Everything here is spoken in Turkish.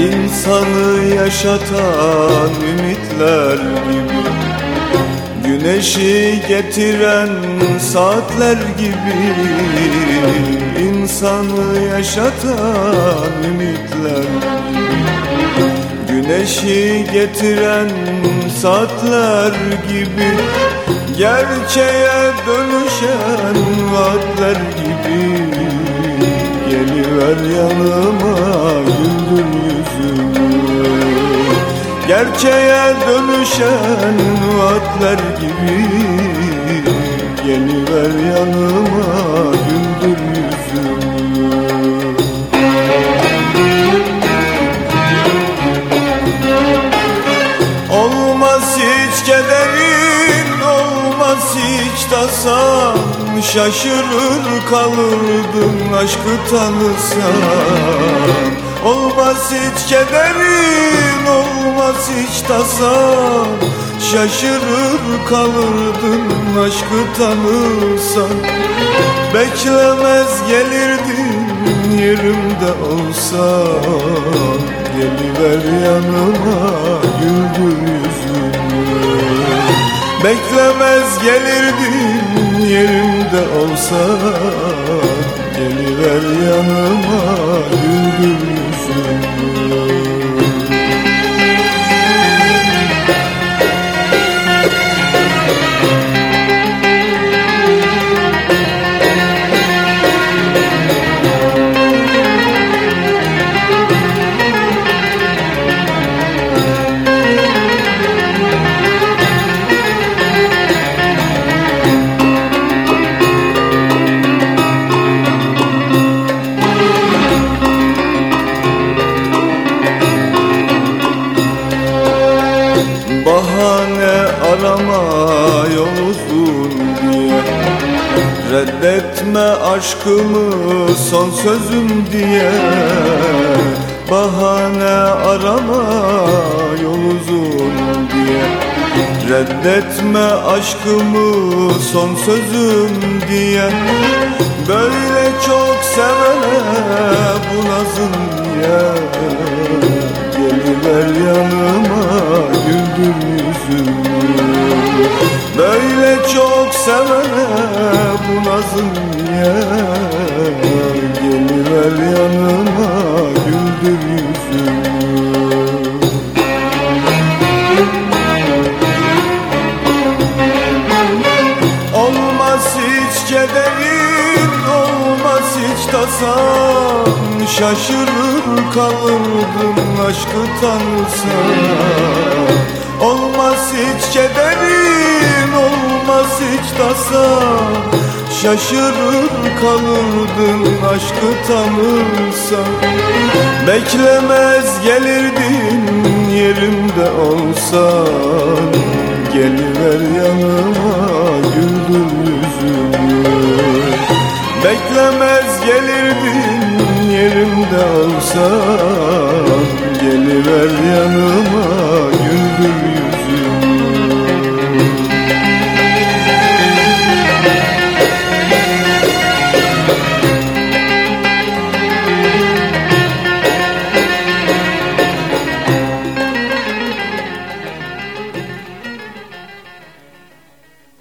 İnsanı yaşatan ümitler gibi Güneşi getiren saatler gibi insanı yaşatan ümitler Güneşi getiren saatler gibi Gerçeğe dönüşen vaatler gibi Geliver yanıma güldür Gerçeğe dönüşen vaatler gibi Geliver yanıma güldür yüzümü. Olmaz hiç kederin, olmaz hiç tasan Şaşırır kalırdım aşkı tanısam Olmaz hiç kederin, olmaz hiç tasan Şaşırır kalırdın aşkı tanırsan Beklemez gelirdin yerimde olsan Geliver yanıma güldür yüzümü Beklemez gelirdin yerimde olsan Geliver yanıma güldür Bahane arama yol diye. Reddetme aşkımı son sözüm diye. Bahane arama yol diye. Reddetme aşkımı son sözüm diye. Böyle çok sevene bu nazım ya Geliver yanıma güldür yüzümü Böyle çok sevene bu nazım ya. Geliver yanıma güldür yüzümü. Olmaz hiç kederin, olmaz hiç tasan Şaşırır kalırdım aşkı tanısan Olmaz hiç kederin, olmaz hiç tasan Şaşırır kalırdın aşkı tanırsan. Beklemez gelirdin yerimde olsan. Geliver yanıma güldür yüzümü Beklemez gelirdin yerimde olsan Geliver yanıma güldür yüzümü